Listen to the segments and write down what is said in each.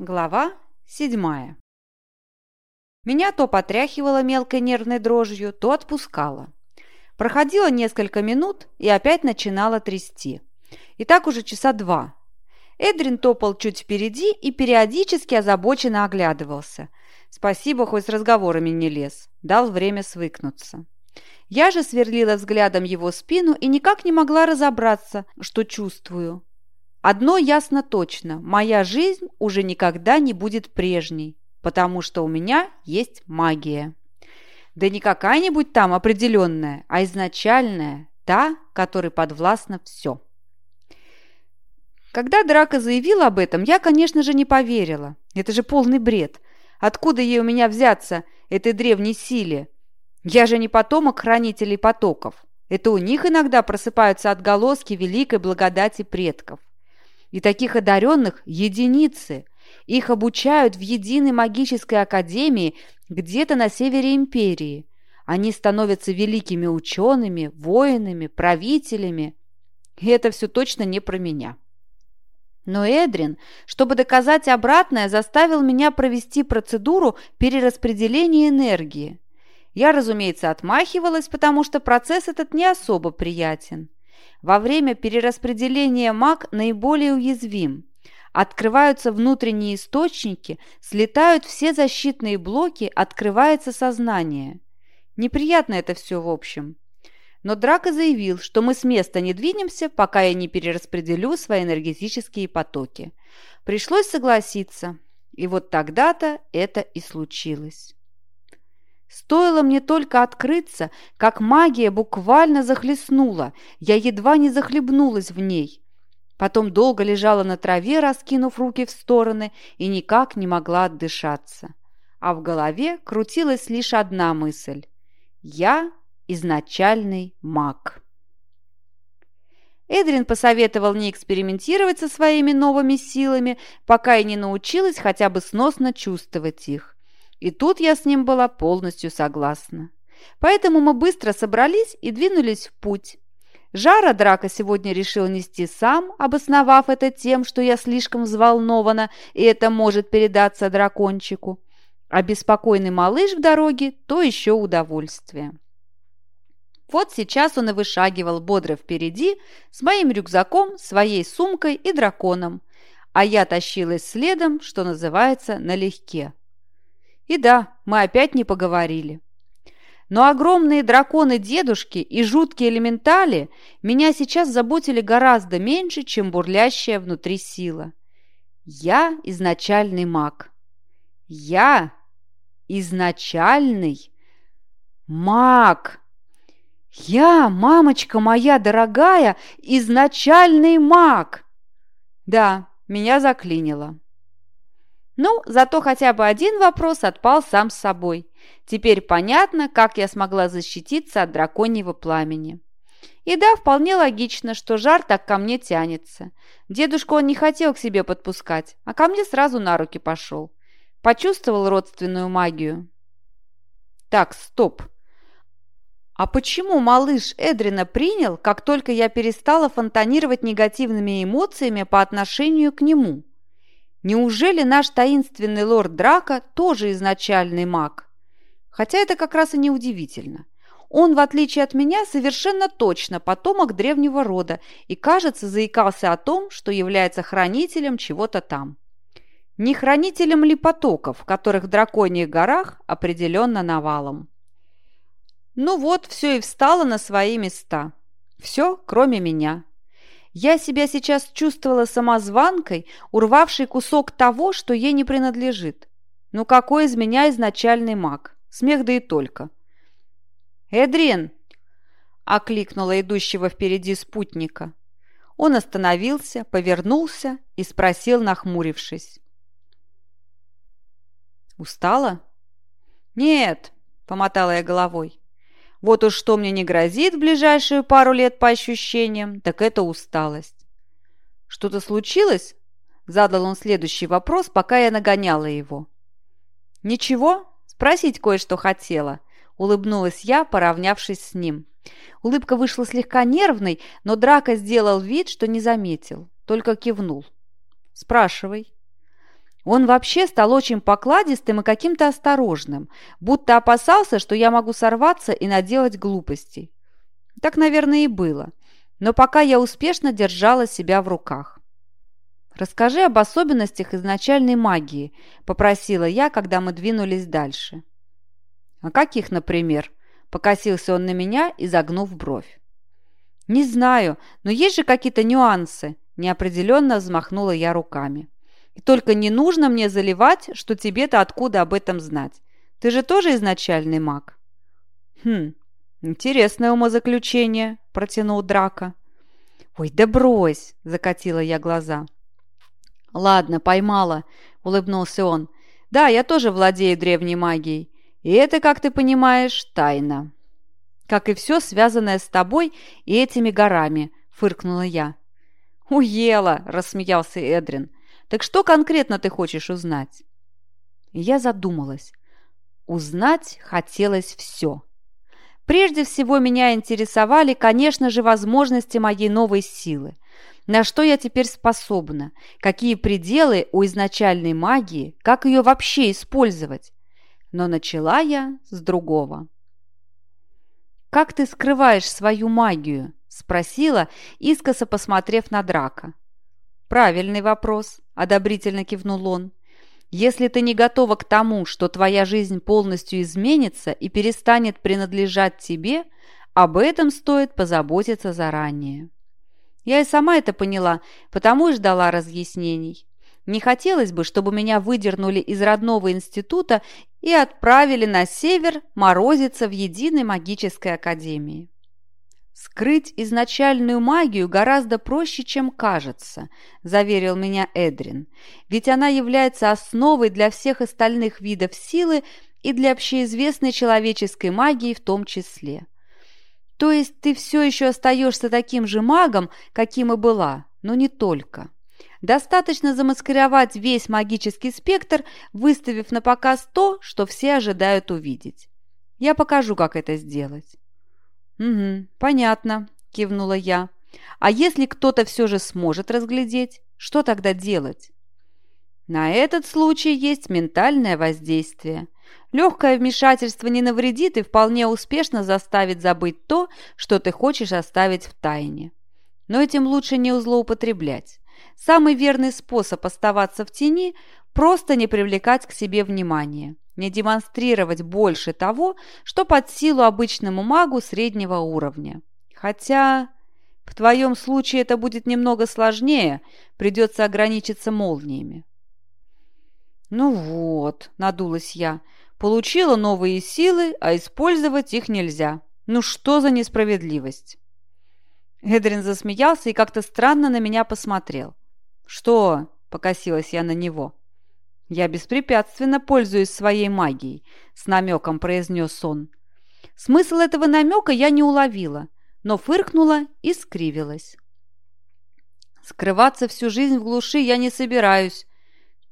Глава седьмая. Меня то потряхивало мелкой нервной дрожью, то отпускало. Проходило несколько минут и опять начинало трясти. И так уже часа два. Эдрин топал чуть впереди и периодически озабоченно оглядывался. Спасибо, хоть с разговорами не лез. Дал время свыкнуться. Я же сверлила взглядом его спину и никак не могла разобраться, что чувствую. Одно ясно точно – моя жизнь уже никогда не будет прежней, потому что у меня есть магия. Да не какая-нибудь там определенная, а изначальная, та, которой подвластно все. Когда Драка заявил об этом, я, конечно же, не поверила. Это же полный бред. Откуда ей у меня взяться, этой древней силе? Я же не потомок хранителей потоков. Это у них иногда просыпаются отголоски великой благодати предков. И таких одаренных единицы. Их обучают в единой магической академии где-то на севере империи. Они становятся великими учеными, воинами, правителями. И это все точно не про меня. Но Эдрин, чтобы доказать обратное, заставил меня провести процедуру перераспределения энергии. Я, разумеется, отмахивалась, потому что процесс этот не особо приятен. Во время перераспределения маг наиболее уязвим. Открываются внутренние источники, слетают все защитные блоки, открывается сознание. Неприятно это все в общем. Но Драко заявил, что мы с места не двинемся, пока я не перераспределю свои энергетические потоки. Пришлось согласиться. И вот тогда-то это и случилось. Стоило мне только открыться, как магия буквально захлестнула, я едва не захлебнулась в ней. Потом долго лежала на траве, раскинув руки в стороны, и никак не могла отдышаться. А в голове крутилась лишь одна мысль. Я изначальный маг. Эдрин посоветовал не экспериментировать со своими новыми силами, пока я не научилась хотя бы сносно чувствовать их. И тут я с ним была полностью согласна. Поэтому мы быстро собрались и двинулись в путь. Жара Драка сегодня решил нести сам, обосновав это тем, что я слишком взволнована, и это может передаться дракончику. А беспокойный малыш в дороге – то еще удовольствие. Вот сейчас он и вышагивал бодро впереди с моим рюкзаком, своей сумкой и драконом, а я тащилась следом, что называется, налегке. И да, мы опять не поговорили. Но огромные драконы-дедушки и жуткие элементали меня сейчас заботили гораздо меньше, чем бурлящая внутри сила. Я изначальный маг. Я изначальный маг. Я, мамочка моя дорогая, изначальный маг. Да, меня заклинило. Ну, зато хотя бы один вопрос отпал сам с собой. Теперь понятно, как я смогла защититься от драконьего пламени. И да, вполне логично, что жар так ко мне тянется. Дедушку он не хотел к себе подпускать, а ко мне сразу на руки пошел. Почувствовал родственную магию. Так, стоп. А почему малыш Эдрина принял, как только я перестала фонтанировать негативными эмоциями по отношению к нему? Неужели наш таинственный лорд Драка тоже изначальный маг? Хотя это как раз и не удивительно. Он, в отличие от меня, совершенно точно потомок древнего рода и, кажется, заикался о том, что является хранителем чего-то там. Не хранителем ли потоков, которых в драконьих горах определенно навалом? Ну вот, все и встало на свои места. Все, кроме меня. Я себя сейчас чувствовала самозванкой, урвавшей кусок того, что ей не принадлежит. Ну какой из меня изначальный маг? Смех да и только. «Эдрин!» – окликнула идущего впереди спутника. Он остановился, повернулся и спросил, нахмурившись. «Устала?» «Нет», – помотала я головой. Вот уж что мне не грозит в ближайшую пару лет по ощущениям, так это усталость. «Что-то случилось?» – задал он следующий вопрос, пока я нагоняла его. «Ничего, спросить кое-что хотела», – улыбнулась я, поравнявшись с ним. Улыбка вышла слегка нервной, но Драка сделал вид, что не заметил, только кивнул. «Спрашивай». Он вообще стал очень покладистым и каким-то осторожным, будто опасался, что я могу сорваться и наделать глупостей. Так, наверное, и было. Но пока я успешно держала себя в руках. «Расскажи об особенностях изначальной магии», – попросила я, когда мы двинулись дальше. «А каких, например?» – покосился он на меня, изогнув бровь. «Не знаю, но есть же какие-то нюансы», – неопределенно взмахнула я руками. «И только не нужно мне заливать, что тебе-то откуда об этом знать. Ты же тоже изначальный маг?» «Хм, интересное умозаключение», – протянул Драка. «Ой, да брось!» – закатила я глаза. «Ладно, поймала», – улыбнулся он. «Да, я тоже владею древней магией. И это, как ты понимаешь, тайна». «Как и все, связанное с тобой и этими горами», – фыркнула я. «Уела!» – рассмеялся Эдрин. «Так что конкретно ты хочешь узнать?» Я задумалась. Узнать хотелось все. Прежде всего меня интересовали, конечно же, возможности моей новой силы – на что я теперь способна? Какие пределы у изначальной магии? Как ее вообще использовать? Но начала я с другого. «Как ты скрываешь свою магию?» – спросила, искоса посмотрев на Драка. «Правильный вопрос», – одобрительно кивнул он. «Если ты не готова к тому, что твоя жизнь полностью изменится и перестанет принадлежать тебе, об этом стоит позаботиться заранее». Я и сама это поняла, потому и ждала разъяснений. Не хотелось бы, чтобы меня выдернули из родного института и отправили на север морозиться в единой магической академии. «Скрыть изначальную магию гораздо проще, чем кажется», – заверил меня Эдрин. «Ведь она является основой для всех остальных видов силы и для общеизвестной человеческой магии в том числе. То есть ты все еще остаешься таким же магом, каким и была, но не только. Достаточно замаскировать весь магический спектр, выставив на показ то, что все ожидают увидеть. Я покажу, как это сделать. «Угу, понятно», – кивнула я. «А если кто-то все же сможет разглядеть, что тогда делать?» На этот случай есть ментальное воздействие. Легкое вмешательство не навредит и вполне успешно заставит забыть то, что ты хочешь оставить в тайне. Но этим лучше не злоупотреблять. Самый верный способ оставаться в тени – просто не привлекать к себе внимания, не демонстрировать больше того, что под силу обычному магу среднего уровня. Хотя в твоем случае это будет немного сложнее, придется ограничиться молниями. «Ну вот», – надулась я, – Получила новые силы, а использовать их нельзя. Ну что за несправедливость? Эдрин засмеялся и как-то странно на меня посмотрел. «Что?» – покосилась я на него. «Я беспрепятственно пользуюсь своей магией», – с намеком произнес он. Смысл этого намека я не уловила, но фыркнула и скривилась. «Скрываться всю жизнь в глуши я не собираюсь.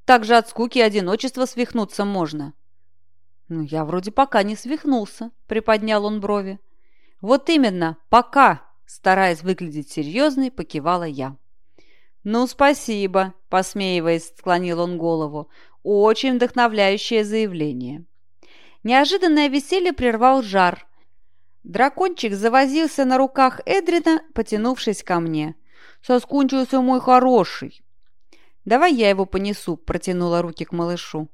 Так же от скуки и одиночества свихнуться можно». «Ну, я вроде пока не свихнулся», — приподнял он брови. «Вот именно, пока», — стараясь выглядеть серьезной, покивала я. «Ну, спасибо», — посмеиваясь, склонил он голову. «Очень вдохновляющее заявление». Неожиданное веселье прервал жар. Дракончик завозился на руках Эдрина, потянувшись ко мне. «Соскунчился мой хороший!» «Давай я его понесу», — протянула руки к малышу.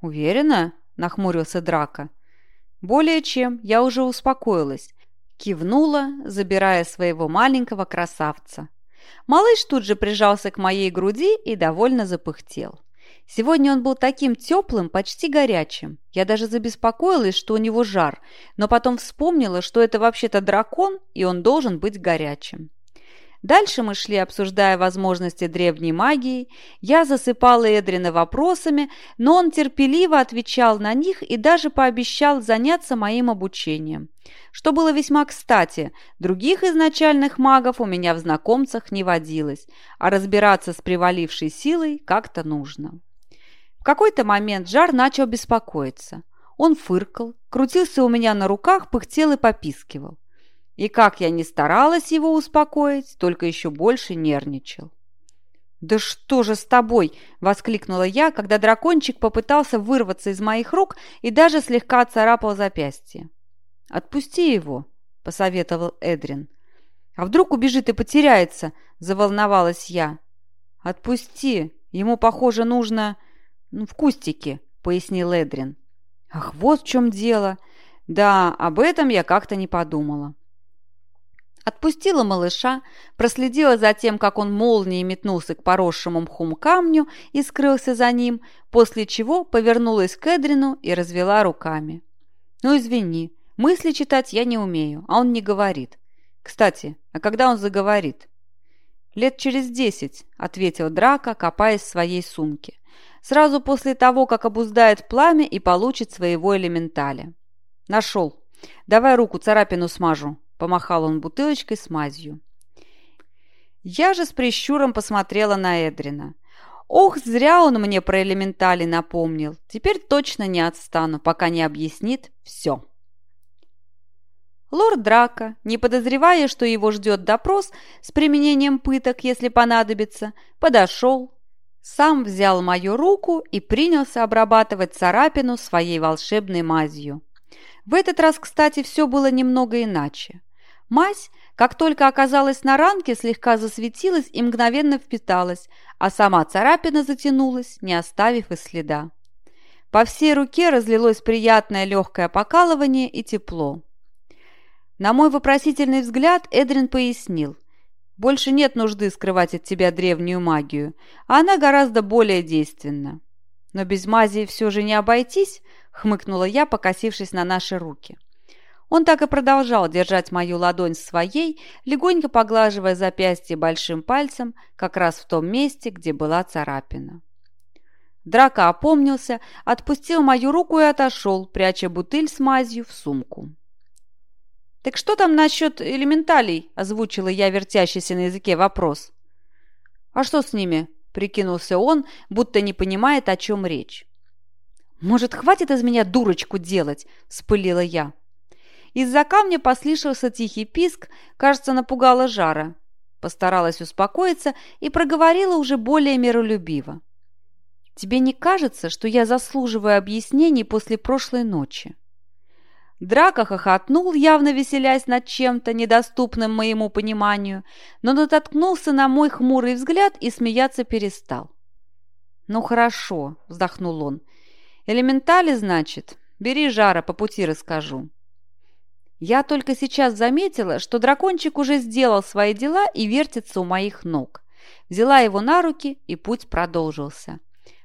«Уверена?» нахмурился Драка. «Более чем, я уже успокоилась». Кивнула, забирая своего маленького красавца. Малыш тут же прижался к моей груди и довольно запыхтел. Сегодня он был таким теплым, почти горячим. Я даже забеспокоилась, что у него жар, но потом вспомнила, что это вообще-то дракон, и он должен быть горячим. Дальше мы шли, обсуждая возможности древней магии. Я засыпала Эдрина вопросами, но он терпеливо отвечал на них и даже пообещал заняться моим обучением. Что было весьма кстати, других изначальных магов у меня в знакомцах не водилось, а разбираться с привалившей силой как-то нужно. В какой-то момент Жар начал беспокоиться. Он фыркал, крутился у меня на руках, пыхтел и попискивал. И как я ни старалась его успокоить, только еще больше нервничал. «Да что же с тобой?» – воскликнула я, когда дракончик попытался вырваться из моих рук и даже слегка царапал запястье. «Отпусти его», – посоветовал Эдрин. «А вдруг убежит и потеряется?» – заволновалась я. «Отпусти, ему, похоже, нужно ну, в кустике», – пояснил Эдрин. «Ах, вот в чем дело. Да, об этом я как-то не подумала». Отпустила малыша, проследила за тем, как он молнией метнулся к поросшему мхом камню и скрылся за ним, после чего повернулась к Эдрину и развела руками. «Ну, извини, мысли читать я не умею, а он не говорит. Кстати, а когда он заговорит?» «Лет через десять», — ответил Драка, копаясь в своей сумке. «Сразу после того, как обуздает пламя и получит своего элементаля». «Нашел. Давай руку царапину смажу», Помахал он бутылочкой с мазью. Я же с прищуром посмотрела на Эдрина. Ох, зря он мне про элементали напомнил. Теперь точно не отстану, пока не объяснит все. Лорд Драка, не подозревая, что его ждет допрос с применением пыток, если понадобится, подошел, сам взял мою руку и принялся обрабатывать царапину своей волшебной мазью. В этот раз, кстати, все было немного иначе. Мазь, как только оказалась на ранке, слегка засветилась и мгновенно впиталась, а сама царапина затянулась, не оставив и следа. По всей руке разлилось приятное легкое покалывание и тепло. На мой вопросительный взгляд Эдрин пояснил. «Больше нет нужды скрывать от тебя древнюю магию, а она гораздо более действенна». «Но без мази все же не обойтись», — хмыкнула я, покосившись на наши руки. Он так и продолжал держать мою ладонь своей, легонько поглаживая запястье большим пальцем, как раз в том месте, где была царапина. Драка опомнился, отпустил мою руку и отошел, пряча бутыль с мазью в сумку. «Так что там насчет элементалей?» – озвучила я вертящийся на языке вопрос. «А что с ними?» – прикинулся он, будто не понимает, о чем речь. «Может, хватит из меня дурочку делать?» – вспылила я. Из-за камня послышался тихий писк, кажется, напугала жара. Постаралась успокоиться и проговорила уже более миролюбиво. «Тебе не кажется, что я заслуживаю объяснений после прошлой ночи?» Драка хохотнул, явно веселясь над чем-то, недоступным моему пониманию, но натолкнулся на мой хмурый взгляд и смеяться перестал. «Ну хорошо», — вздохнул он. «Элементали, значит? Бери жара, по пути расскажу». Я только сейчас заметила, что дракончик уже сделал свои дела и вертится у моих ног. Взяла его на руки, и путь продолжился.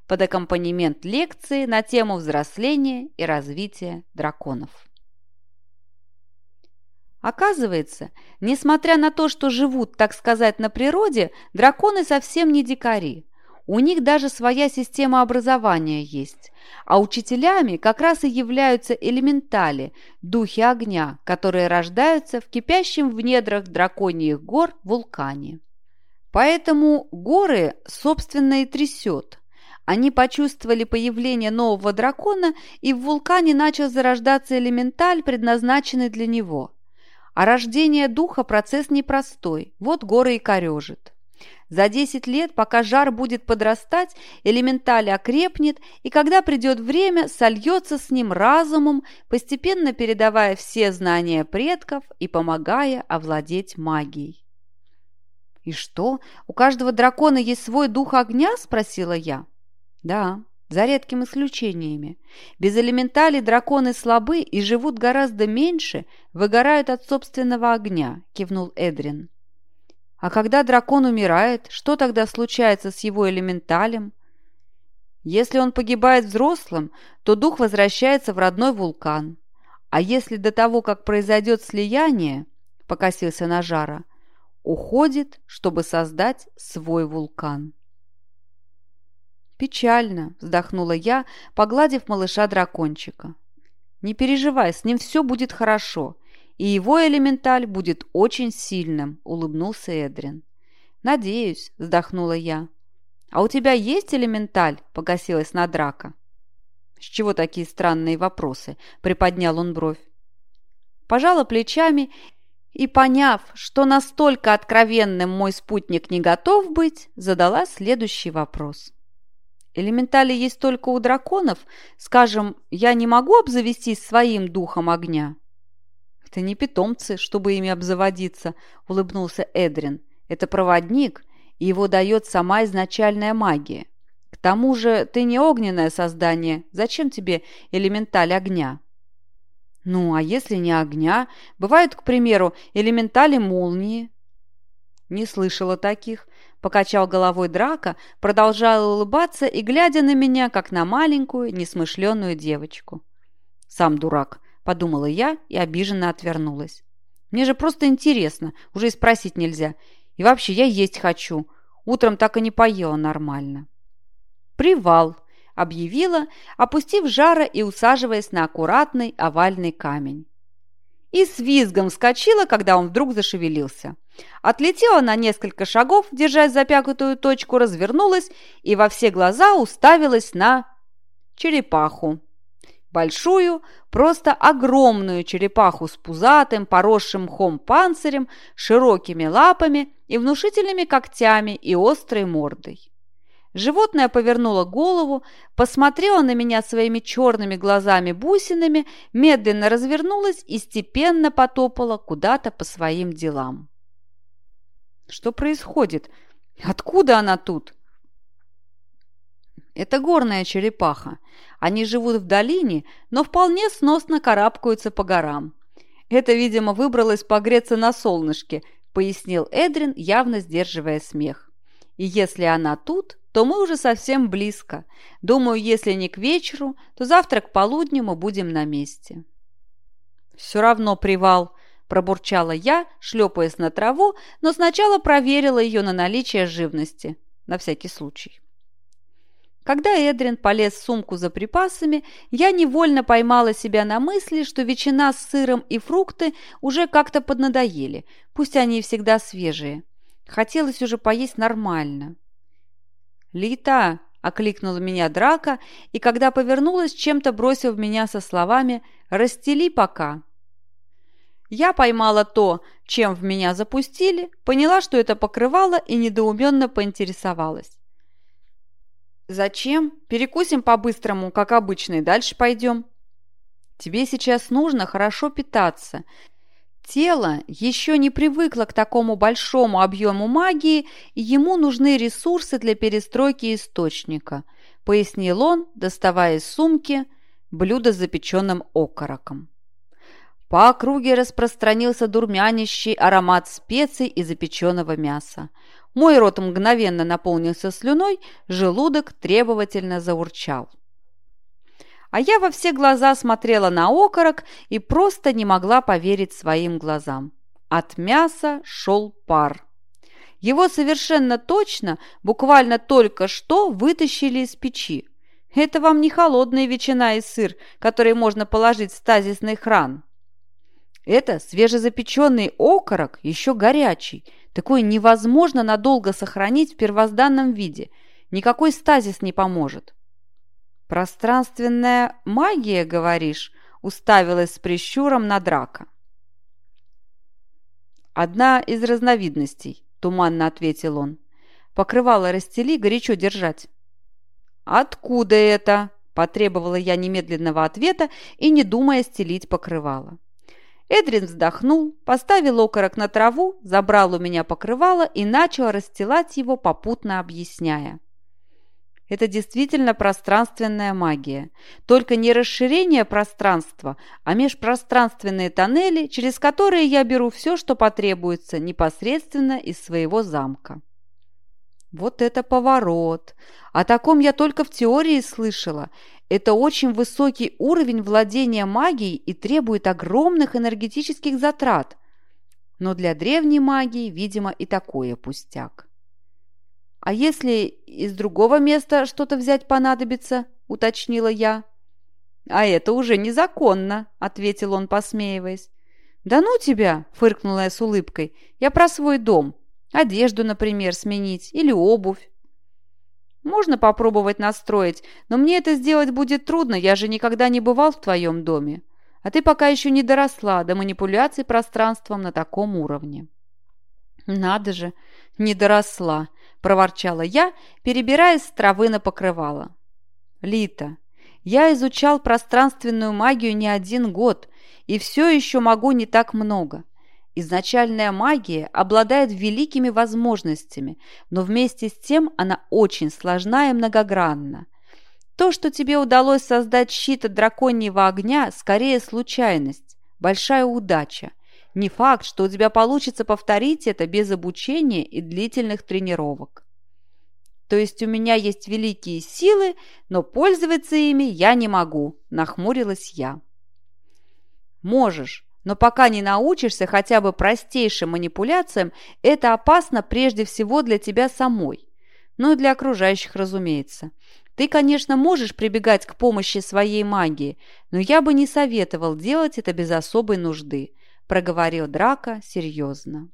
Под аккомпанемент лекции на тему взросления и развития драконов. Оказывается, несмотря на то, что живут, так сказать, на природе, драконы совсем не дикари. У них даже своя система образования есть. А учителями как раз и являются элементали, духи огня, которые рождаются в кипящем в недрах драконьих гор вулкане. Поэтому горы, собственно, и трясет. Они почувствовали появление нового дракона, и в вулкане начал зарождаться элементаль, предназначенный для него. А рождение духа – процесс непростой, вот горы и корежит. За 10 лет, пока жар будет подрастать, элементаль окрепнет, и когда придет время, сольется с ним разумом, постепенно передавая все знания предков и помогая овладеть магией. «И что, у каждого дракона есть свой дух огня?» – спросила я. «Да, за редкими исключениями. Без элементалей драконы слабы и живут гораздо меньше, выгорают от собственного огня», – кивнул Эдрин. А когда дракон умирает, что тогда случается с его элементалем? Если он погибает взрослым, то дух возвращается в родной вулкан. А если до того, как произойдет слияние, покосился на жара, уходит, чтобы создать свой вулкан. «Печально», — вздохнула я, погладив малыша-дракончика. «Не переживай, с ним все будет хорошо и его элементаль будет очень сильным», — улыбнулся Эдрин. «Надеюсь», — вздохнула я. «А у тебя есть элементаль?» — погасилась на драка. «С чего такие странные вопросы?» — приподнял он бровь. Пожала плечами И, поняв, что настолько откровенным мой спутник не готов быть, задала следующий вопрос. Элементали есть только у драконов. Скажем, я не могу обзавестись своим духом огня? Это не питомцы, чтобы ими обзаводиться, улыбнулся Эдрин. Это проводник, и его дает сама изначальная магия. К тому же ты не огненное создание. Зачем тебе элементаль огня? Ну, а если не огня? Бывают, к примеру, элементали молнии. Не слышала таких. Покачал головой драка, продолжая улыбаться и глядя на меня, как на маленькую, несмышленную девочку. «Сам дурак», — подумала я и обиженно отвернулась. «Мне же просто интересно, уже и спросить нельзя. И вообще, я есть хочу. Утром так и не поела нормально». «Привал», — объявила, опустив жара и усаживаясь на аккуратный овальный камень. И с визгом вскочила, когда он вдруг зашевелился. Отлетела на несколько шагов, держась за пятую точку, развернулась и во все глаза уставилась на черепаху. Большую, просто огромную черепаху с пузатым, поросшим мхом панцирем, широкими лапами и внушительными когтями и острой мордой. Животное повернуло голову, посмотрело на меня своими черными глазами-бусинами, медленно развернулось и степенно потопало куда-то по своим делам. Что происходит? Откуда она тут? Это горная черепаха. Они живут в долине, но вполне сносно карабкаются по горам. Это, видимо, выбралось погреться на солнышке, пояснил Эдрин, явно сдерживая смех. И если она тут, то мы уже совсем близко. Думаю, если не к вечеру, то завтра к полудню мы будем на месте. Все равно привал, пробурчала я, шлепаясь на траву, но сначала проверила ее на наличие живности, на всякий случай. Когда Эдрин полез в сумку за припасами, я невольно поймала себя на мысли, что ветчина с сыром и фрукты уже как-то поднадоели, пусть они и всегда свежие. Хотелось уже поесть нормально. «Лита!» – окликнула меня Драка, и когда повернулась, чем-то бросил в меня со словами «Расстели пока». Я поймала то, чем в меня запустили, поняла, что это покрывало, и недоуменно поинтересовалась. «Зачем? Перекусим по-быстрому, как обычно, и дальше пойдем». «Тебе сейчас нужно хорошо питаться. Тело еще не привыкло к такому большому объему магии, и ему нужны ресурсы для перестройки источника, пояснил он, доставая из сумки блюдо с запеченным окороком. По округе распространился дурмянящий аромат специй и запеченного мяса. Мой рот мгновенно наполнился слюной, желудок требовательно заурчал а я во все глаза смотрела на окорок и просто не могла поверить своим глазам. От мяса шел пар. Его совершенно точно, буквально только что вытащили из печи. Это вам не холодная ветчина и сыр, которые можно положить в стазисный хран. Это свежезапеченный окорок, еще горячий. Такой невозможно надолго сохранить в первозданном виде. Никакой стазис не поможет. «Пространственная магия, говоришь?» – уставилась с прищуром на драка. «Одна из разновидностей», – туманно ответил он. «Покрывало расстели, горячо держать». «Откуда это?» – потребовала я немедленного ответа и, не думая, стелить покрывало. Эдрин вздохнул, поставил окорок на траву, забрал у меня покрывало и начал расстилать его, попутно объясняя. Это действительно пространственная магия. Только не расширение пространства, а межпространственные тоннели, через которые я беру все, что потребуется, непосредственно из своего замка. Вот это поворот! О таком я только в теории слышала. Это очень высокий уровень владения магией и требует огромных энергетических затрат. Но для древней магии, видимо, и такое пустяк. «А если из другого места что-то взять понадобится?» – уточнила я. «А это уже незаконно», – ответил он, посмеиваясь. «Да ну тебя!» – фыркнула я с улыбкой. «Я про свой дом. Одежду, например, сменить или обувь». «Можно попробовать настроить, но мне это сделать будет трудно, я же никогда не бывал в твоем доме. А ты пока еще не доросла до манипуляций пространством на таком уровне». «Надо же, не доросла», – проворчала я, перебираясь с травы на покрывало. «Лита, я изучал пространственную магию не один год, и все еще могу не так много. Изначальная магия обладает великими возможностями, но вместе с тем она очень сложна и многогранна. То, что тебе удалось создать щит от драконьего огня, скорее случайность, большая удача. Не факт, что у тебя получится повторить это без обучения и длительных тренировок. То есть у меня есть великие силы, но пользоваться ими я не могу, нахмурилась я. Можешь, но пока не научишься хотя бы простейшим манипуляциям, это опасно прежде всего для тебя самой. Ну и для окружающих, разумеется. Ты, конечно, можешь прибегать к помощи своей магии, но я бы не советовал делать это без особой нужды», – проговорил Драка серьезно.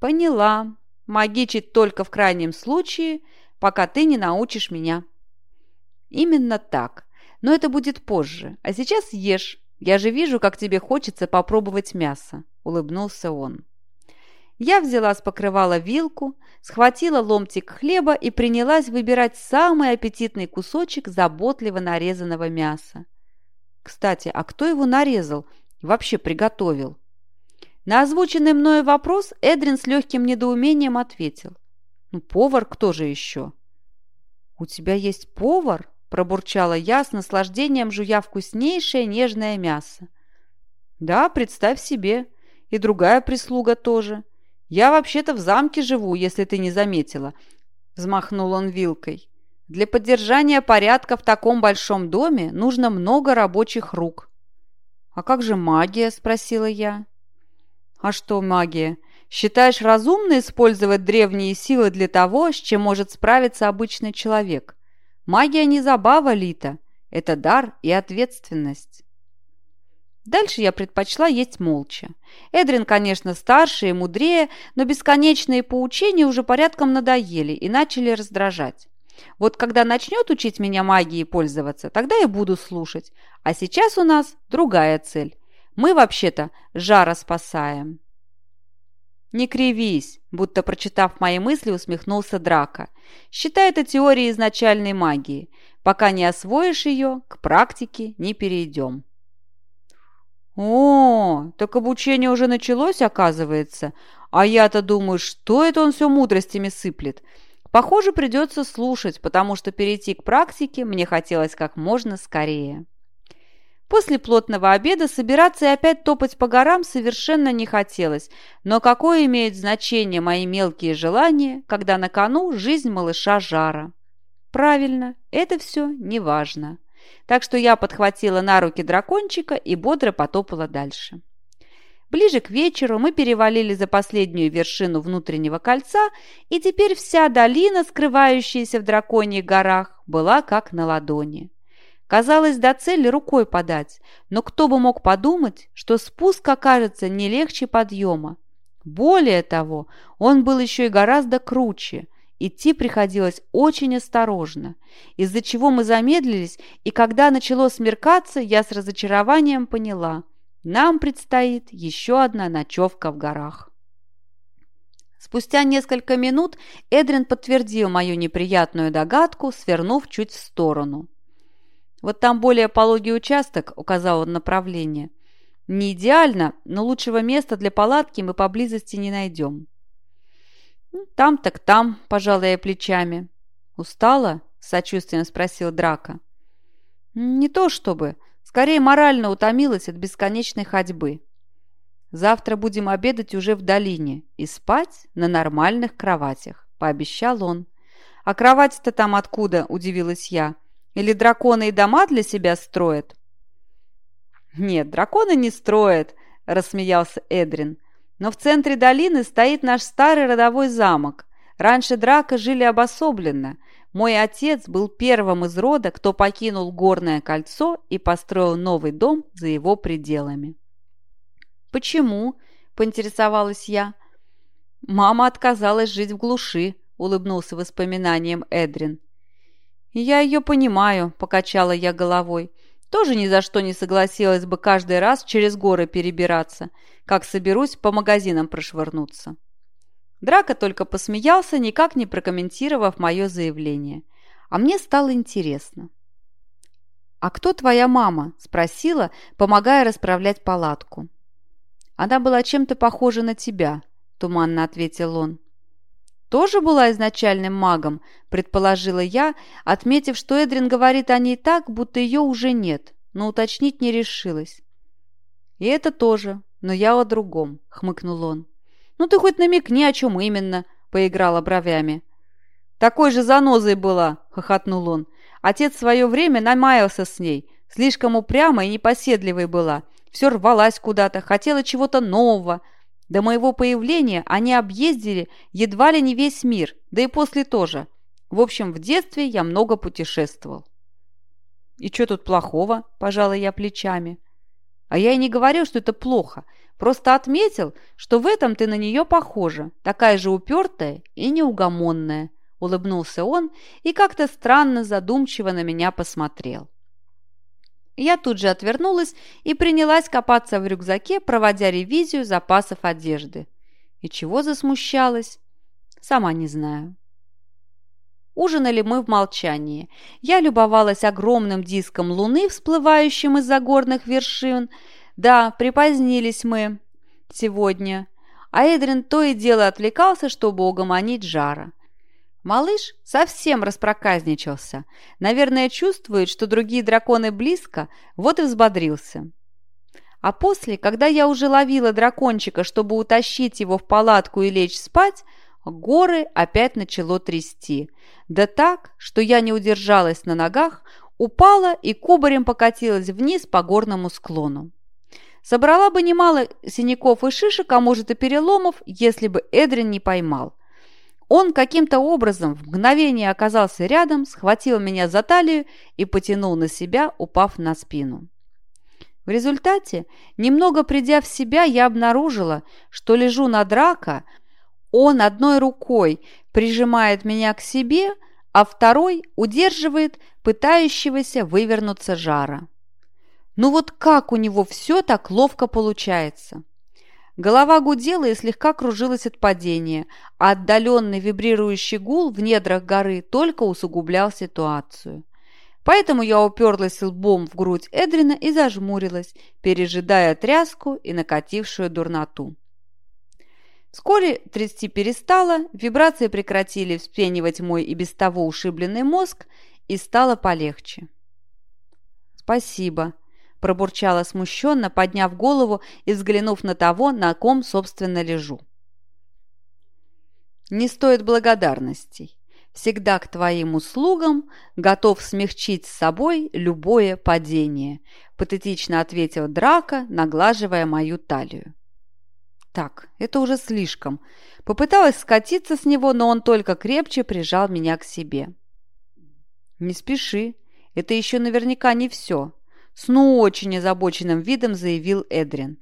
«Поняла. Магичить только в крайнем случае, пока ты не научишь меня». «Именно так. Но это будет позже. А сейчас ешь. Я же вижу, как тебе хочется попробовать мясо», – улыбнулся он. Я взяла с покрывала вилку, схватила ломтик хлеба и принялась выбирать самый аппетитный кусочек заботливо нарезанного мяса. Кстати, а кто его нарезал вообще приготовил? На озвученный мною вопрос Эдрин с легким недоумением ответил. «Ну, повар кто же еще?» «У тебя есть повар?» – пробурчала я с наслаждением, жуя вкуснейшее нежное мясо. «Да, представь себе. И другая прислуга тоже. «Я вообще-то в замке живу, если ты не заметила», – взмахнул он вилкой. «Для поддержания порядка в таком большом доме нужно много рабочих рук». «А как же магия?» – спросила я. «А что магия? Считаешь разумно использовать древние силы для того, с чем может справиться обычный человек? Магия не забава, Лита. Это дар и ответственность». Дальше я предпочла есть молча. Эдрин, конечно, старше и мудрее, но бесконечные поучения уже порядком надоели и начали раздражать. Вот когда начнет учить меня магией пользоваться, тогда я буду слушать. А сейчас у нас другая цель. Мы, вообще-то, жара спасаем. «Не кривись», будто прочитав мои мысли, усмехнулся Драка. «Считай это теорией изначальной магии. Пока не освоишь ее, к практике не перейдем». «О, так обучение уже началось, оказывается. А я-то думаю, что это он все мудростями сыплет. Похоже, придется слушать, потому что перейти к практике мне хотелось как можно скорее». После плотного обеда собираться и опять топать по горам совершенно не хотелось, но какое имеет значение мои мелкие желания, когда на кону жизнь малыша Жара? Правильно, это все не важно так что я подхватила на руки дракончика и бодро потопала дальше. Ближе к вечеру мы перевалили за последнюю вершину внутреннего кольца, и теперь вся долина, скрывающаяся в драконьих горах, была как на ладони. Казалось, до цели рукой подать, но кто бы мог подумать, что спуск окажется не легче подъема. Более того, он был еще и гораздо круче, Идти приходилось очень осторожно, из-за чего мы замедлились, и когда начало смеркаться, я с разочарованием поняла, нам предстоит еще одна ночевка в горах. Спустя несколько минут Эдрин подтвердил мою неприятную догадку, свернув чуть в сторону. «Вот там более пологий участок», — указал он направление. «Не идеально, но лучшего места для палатки мы поблизости не найдем». «Там так там», – пожала я плечами. «Устала?» – с сочувствием спросил Драка. «Не то чтобы. Скорее морально утомилась от бесконечной ходьбы. Завтра будем обедать уже в долине и спать на нормальных кроватях», – пообещал он. «А кровать-то там откуда?» – удивилась я. «Или драконы и дома для себя строят?» «Нет, драконы не строят», – рассмеялся Эдрин. Но в центре долины стоит наш старый родовой замок. Раньше драка жили обособленно. Мой отец был первым из рода, кто покинул горное кольцо и построил новый дом за его пределами. «Почему?» – поинтересовалась я. «Мама отказалась жить в глуши», – улыбнулся воспоминанием Эдрин. «Я ее понимаю», – покачала я головой. Тоже ни за что не согласилась бы каждый раз через горы перебираться, как соберусь по магазинам прошвырнуться. Драка только посмеялся, никак не прокомментировав мое заявление. А мне стало интересно. «А кто твоя мама?» – спросила, помогая расправлять палатку. «Она была чем-то похожа на тебя», – туманно ответил он тоже была изначальным магом?» – предположила я, отметив, что Эдрин говорит о ней так, будто ее уже нет, но уточнить не решилась. «И это тоже, но я о другом», – хмыкнул он. «Ну ты хоть намекни, о чем именно», – поиграла бровями. «Такой же занозой была», – хохотнул он. «Отец в свое время намаялся с ней. Слишком упрямой и непоседливой была. Все рвалась куда-то, хотела чего-то нового. До моего появления они объездили едва ли не весь мир, да и после тоже. В общем, в детстве я много путешествовал. «И что тут плохого?» – пожала я плечами. «А я и не говорил, что это плохо. Просто отметил, что в этом ты на нее похожа, такая же упертая и неугомонная», – улыбнулся он и как-то странно задумчиво на меня посмотрел. Я тут же отвернулась и принялась копаться в рюкзаке, проводя ревизию запасов одежды. И чего засмущалась? Сама не знаю. Ужинали мы в молчании. Я любовалась огромным диском луны, всплывающим из-за горных вершин. Да, припозднились мы сегодня. А Эдрин то и дело отвлекался, чтобы угомонить жара. Малыш совсем распроказничался. Наверное, чувствует, что другие драконы близко, вот и взбодрился. А после, когда я уже ловила дракончика, чтобы утащить его в палатку и лечь спать, горы опять начало трясти. Да так, что я не удержалась на ногах, упала и кубарем покатилась вниз по горному склону. Собрала бы немало синяков и шишек, а может и переломов, если бы Эдрин не поймал – он каким-то образом в мгновение оказался рядом, схватил меня за талию и потянул на себя, упав на спину. В результате, немного придя в себя, я обнаружила, что лежу на драка, он одной рукой прижимает меня к себе, а второй удерживает пытающегося вывернуться жара. Ну вот как у него все так ловко получается? Голова гудела и слегка кружилась от падения, а отдаленный вибрирующий гул в недрах горы только усугублял ситуацию. Поэтому я уперлась лбом в грудь Эдрина и зажмурилась, пережидая тряску и накатившую дурноту. Вскоре трясти перестало, вибрации прекратили вспенивать мой и без того ушибленный мозг, и стало полегче. «Спасибо», пробурчала смущенно, подняв голову и взглянув на того, на ком, собственно, лежу. «Не стоит благодарностей. Всегда к твоим услугам готов смягчить с собой любое падение», патетично ответил Драка, наглаживая мою талию. «Так, это уже слишком». Попыталась скатиться с него, но он только крепче прижал меня к себе. «Не спеши, это еще наверняка не все», с ну очень озабоченным видом заявил Эдрин.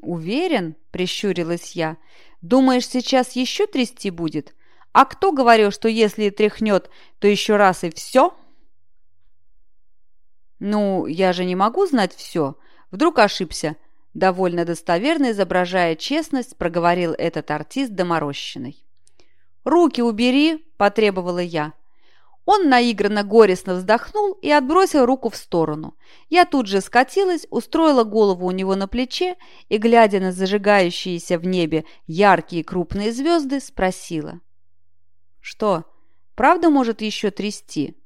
«Уверен?» – прищурилась я. «Думаешь, сейчас еще трясти будет? А кто говорил, что если тряхнет, то еще раз и все?» «Ну, я же не могу знать все. Вдруг ошибся?» Довольно достоверно изображая честность, проговорил этот артист доморощенный. «Руки убери!» – потребовала я. Он наигранно горестно вздохнул и отбросил руку в сторону. Я тут же скатилась, устроила голову у него на плече и, глядя на зажигающиеся в небе яркие крупные звезды, спросила. «Что, правда может еще трясти?»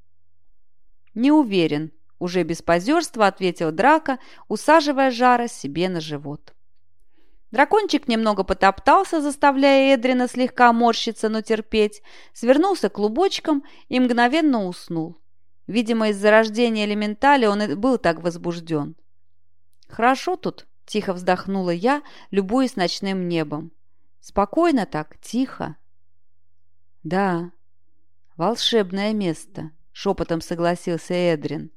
«Не уверен», – уже без позерства ответил Драка, усаживая жара себе на живот. Дракончик немного потоптался, заставляя Эдрина слегка морщиться, но терпеть, свернулся клубочком и мгновенно уснул. Видимо, из-за рождения элементаля он и был так возбужден. «Хорошо тут», — тихо вздохнула я, любуясь ночным небом. «Спокойно так, тихо». «Да, волшебное место», — шепотом согласился Эдрин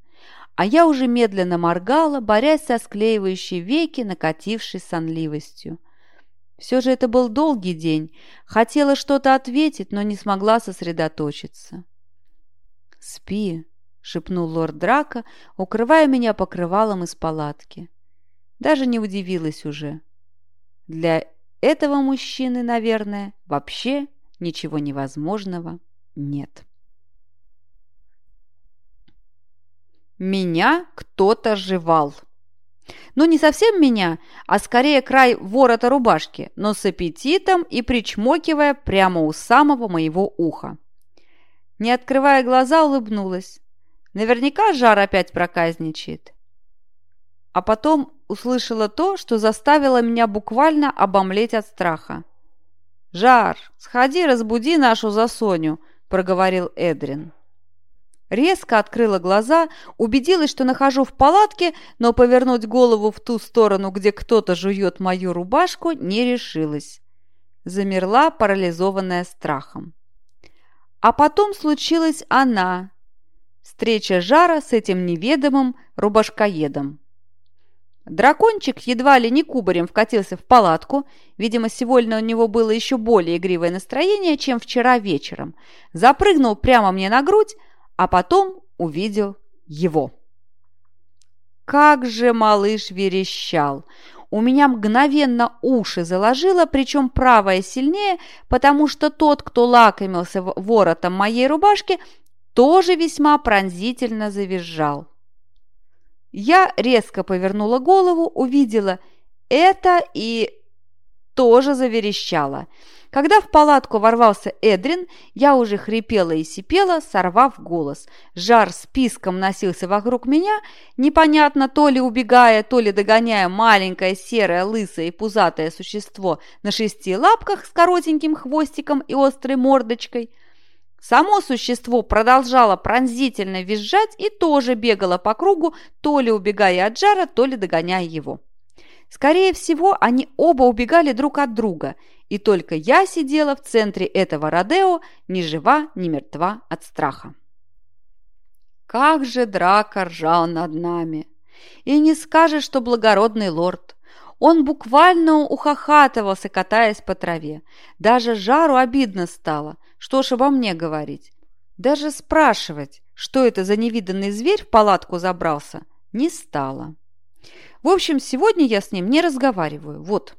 а я уже медленно моргала, борясь со склеивающей веки, накатившей сонливостью. Все же это был долгий день. Хотела что-то ответить, но не смогла сосредоточиться. «Спи», — шепнул лорд Драка, укрывая меня покрывалом из палатки. Даже не удивилась уже. Для этого мужчины, наверное, вообще ничего невозможного нет. Меня кто-то жевал. Ну, не совсем меня, а скорее край ворота рубашки, но с аппетитом и причмокивая прямо у самого моего уха. Не открывая глаза, улыбнулась. Наверняка жар опять проказничает. А потом услышала то, что заставило меня буквально обомлеть от страха. «Жар, сходи, разбуди нашу за Соню», — проговорил Эдрин. Резко открыла глаза, убедилась, что нахожу в палатке, но повернуть голову в ту сторону, где кто-то жует мою рубашку, не решилась. Замерла, парализованная страхом. А потом случилась она. Встреча Жара с этим неведомым рубашкоедом. Дракончик едва ли не кубарем вкатился в палатку. Видимо, сегодня у него было еще более игривое настроение, чем вчера вечером. Запрыгнул прямо мне на грудь, а потом увидел его. Как же малыш верещал! У меня мгновенно уши заложило, причем правое сильнее, потому что тот, кто лакомился воротом моей рубашки, тоже весьма пронзительно завизжал. Я резко повернула голову, увидела это и тоже заверещала – когда в палатку ворвался Эдрин, я уже хрипела и сипела, сорвав голос. Жар списком носился вокруг меня, непонятно то ли убегая, то ли догоняя маленькое серое, лысое и пузатое существо на шести лапках с коротеньким хвостиком и острой мордочкой. Само существо продолжало пронзительно визжать и тоже бегало по кругу, то ли убегая от жара, то ли догоняя его. Скорее всего, они оба убегали друг от друга, и только я сидела в центре этого Родео, ни жива, ни мертва от страха. Как же драка ржал над нами! И не скажешь, что благородный лорд. Он буквально ухахатывался, катаясь по траве. Даже жару обидно стало. Что ж обо мне говорить? Даже спрашивать, что это за невиданный зверь в палатку забрался, не стало. В общем, сегодня я с ним не разговариваю. Вот.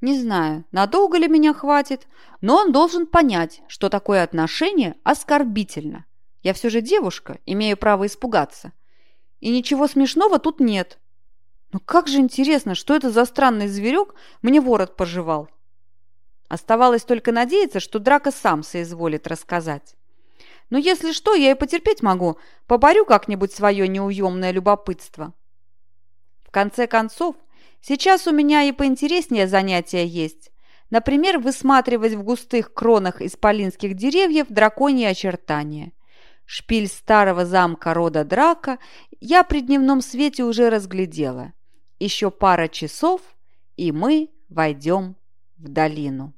Не знаю, надолго ли меня хватит, но он должен понять, что такое отношение оскорбительно. Я все же девушка, имею право испугаться. И ничего смешного тут нет. Но как же интересно, что это за странный зверек мне ворот пожевал. Оставалось только надеяться, что Драка сам соизволит рассказать. Но если что, я и потерпеть могу, поборю как-нибудь свое неуемное любопытство. Конце концов, Сейчас у меня и поинтереснее занятия есть. Например, высматривать в густых кронах исполинских деревьев драконьи очертания. Шпиль старого замка рода Драка я при дневном свете уже разглядела. Еще пара часов, и мы войдем в долину.